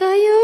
가요.